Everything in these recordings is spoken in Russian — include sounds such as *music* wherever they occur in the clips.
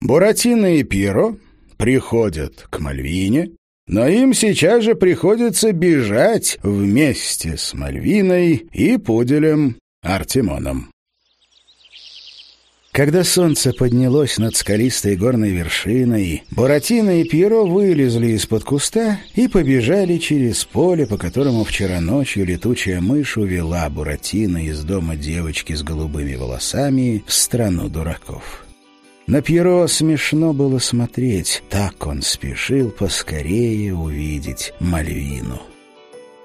Буратино и Пиро приходят к Мальвине, но им сейчас же приходится бежать вместе с Мальвиной и пуделем Артемоном. Когда солнце поднялось над скалистой горной вершиной, Буратино и Пьеро вылезли из-под куста и побежали через поле, по которому вчера ночью летучая мышь увела Буратино из дома девочки с голубыми волосами в страну дураков. На Пьеро смешно было смотреть, так он спешил поскорее увидеть Мальвину.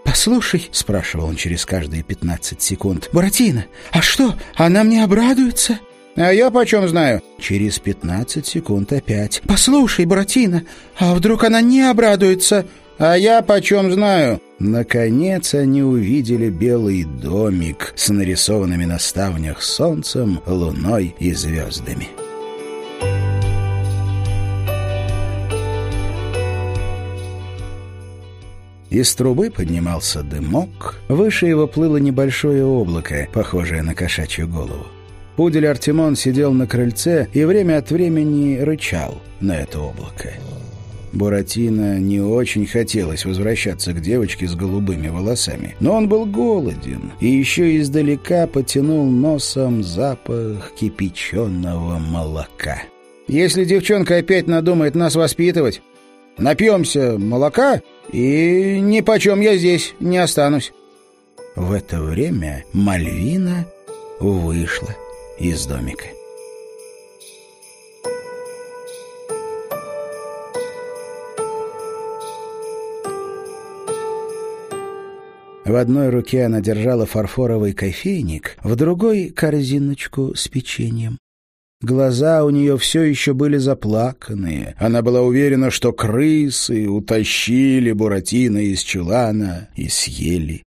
«Послушай», — спрашивал он через каждые пятнадцать секунд, — «Буратино, а что, она мне обрадуется?» «А я почем знаю?» Через пятнадцать секунд опять. «Послушай, Буратино, а вдруг она не обрадуется?» «А я почем знаю?» Наконец они увидели белый домик с нарисованными на ставнях солнцем, луной и звездами. Из трубы поднимался дымок, выше его плыло небольшое облако, похожее на кошачью голову. Пудель Артемон сидел на крыльце и время от времени рычал на это облако. Буратино не очень хотелось возвращаться к девочке с голубыми волосами, но он был голоден и еще издалека потянул носом запах кипяченого молока. «Если девчонка опять надумает нас воспитывать, напьемся молока, и ни почем я здесь не останусь». В это время Мальвина вышла из домика. В одной руке она держала фарфоровый кофейник, в другой — корзиночку с печеньем. Глаза у нее все еще были заплаканные. Она была уверена, что крысы утащили Буратино из чулана и съели.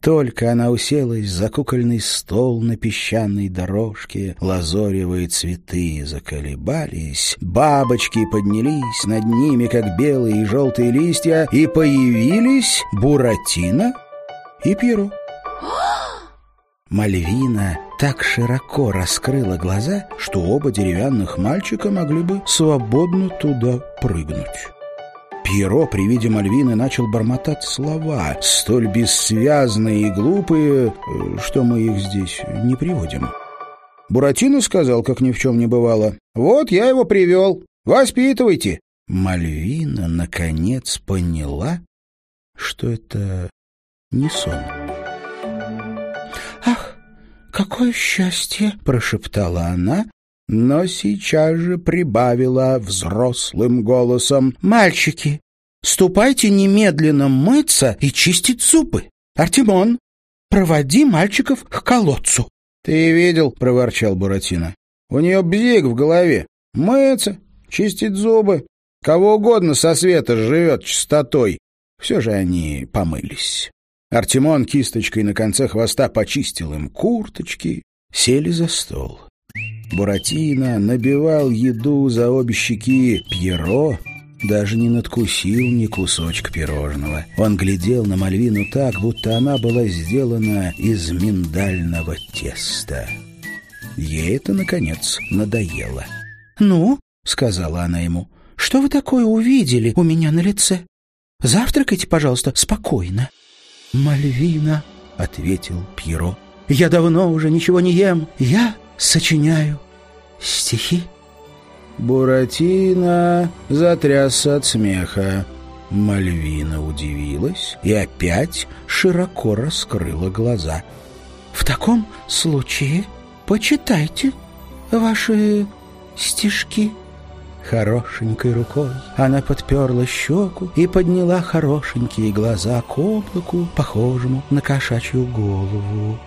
Только она уселась за кукольный стол на песчаной дорожке, лазоревые цветы заколебались, бабочки поднялись над ними, как белые и желтые листья, и появились Буратино и Пьеро. *gasps* Мальвина так широко раскрыла глаза, что оба деревянных мальчика могли бы свободно туда прыгнуть. Пьеро при виде Мальвины начал бормотать слова, столь бессвязные и глупые, что мы их здесь не приводим. Буратино сказал, как ни в чем не бывало, «Вот я его привел, воспитывайте». Мальвина, наконец, поняла, что это не сон. «Ах, какое счастье!» — прошептала она, но сейчас же прибавила взрослым голосом. «Мальчики, ступайте немедленно мыться и чистить зубы. Артемон, проводи мальчиков к колодцу». «Ты видел?» — проворчал Буратино. «У нее бзик в голове. Мыться, чистить зубы. Кого угодно со света живет чистотой». Все же они помылись. Артемон кисточкой на конце хвоста почистил им курточки, сели за стол. Буратино набивал еду за обе щеки. Пьеро даже не надкусил ни кусочка пирожного. Он глядел на Мальвину так, будто она была сделана из миндального теста. Ей это, наконец, надоело. «Ну?» — сказала она ему. «Что вы такое увидели у меня на лице? Завтракайте, пожалуйста, спокойно». «Мальвина», — ответил Пьеро. «Я давно уже ничего не ем. Я сочиняю стихи. Буратино затрясся от смеха. Мальвина удивилась и опять широко раскрыла глаза. «В таком случае почитайте ваши стишки». Хорошенькой рукой она подперла щеку и подняла хорошенькие глаза к облаку, похожему на кошачью голову.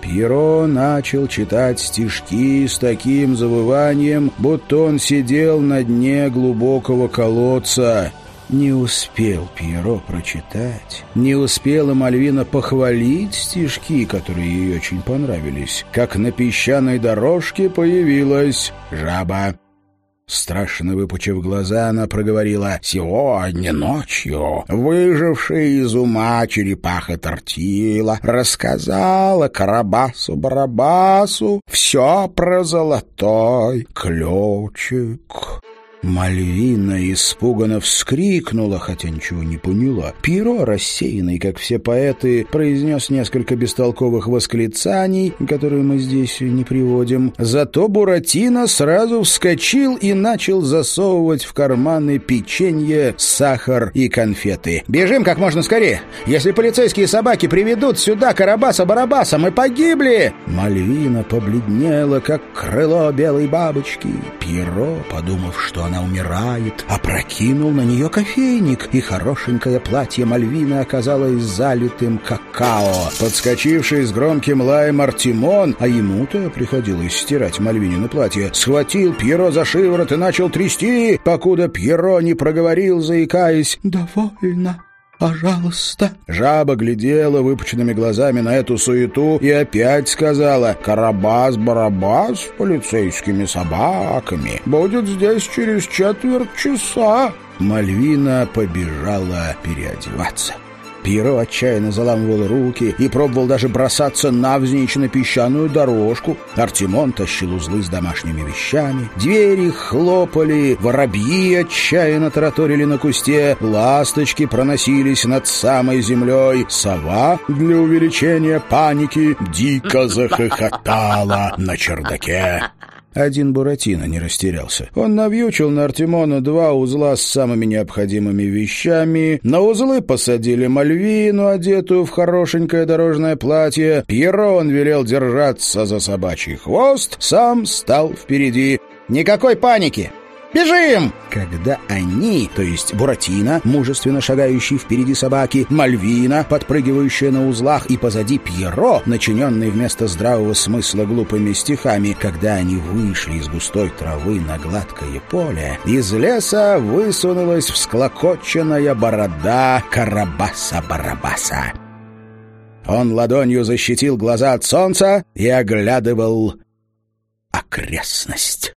Пьеро начал читать стишки с таким завыванием, будто он сидел на дне глубокого колодца. Не успел Пьеро прочитать, не успела Мальвина похвалить стишки, которые ей очень понравились, как на песчаной дорожке появилась жаба. Страшно выпучив глаза, она проговорила «Сегодня ночью выжившая из ума черепаха Тортила рассказала Карабасу-Барабасу все про золотой ключик». Мальвина испуганно вскрикнула, хотя ничего не поняла. Пиро, рассеянный, как все поэты, произнес несколько бестолковых восклицаний, которые мы здесь не приводим. Зато Буратино сразу вскочил и начал засовывать в карманы печенье, сахар и конфеты. «Бежим как можно скорее! Если полицейские собаки приведут сюда Карабаса-Барабаса, мы погибли!» Мальвина побледнела, как крыло белой бабочки. Пиро, подумав, что она умирает, опрокинул на нее кофейник, и хорошенькое платье Мальвины оказалось залитым какао. Подскочивший с громким лаем Артемон, а ему-то приходилось стирать Мальвинину платье, схватил Пьеро за шиворот и начал трясти, покуда Пьеро не проговорил, заикаясь «Довольно». «Пожалуйста». Жаба глядела выпученными глазами на эту суету и опять сказала «Карабас-барабас с полицейскими собаками будет здесь через четверть часа». Мальвина побежала переодеваться. Пиро отчаянно заламывал руки и пробовал даже бросаться навзничь на песчаную дорожку. Артемон тащил узлы с домашними вещами. Двери хлопали, воробьи отчаянно тараторили на кусте, ласточки проносились над самой землей. Сова для увеличения паники дико захохотала на чердаке. Один Буратино не растерялся. Он навьючил на Артемона два узла с самыми необходимыми вещами. На узлы посадили Мальвину, одетую в хорошенькое дорожное платье. Пьеро он велел держаться за собачий хвост, сам стал впереди. «Никакой паники! Бежим!» Когда они, то есть Буратино, мужественно шагающий впереди собаки, Мальвина, подпрыгивающая на узлах, и позади Пьеро, начиненный вместо здравого смысла глупыми стихами, когда они вышли из густой травы на гладкое поле, из леса высунулась всклокоченная борода Карабаса-Барабаса. Он ладонью защитил глаза от солнца и оглядывал окрестность.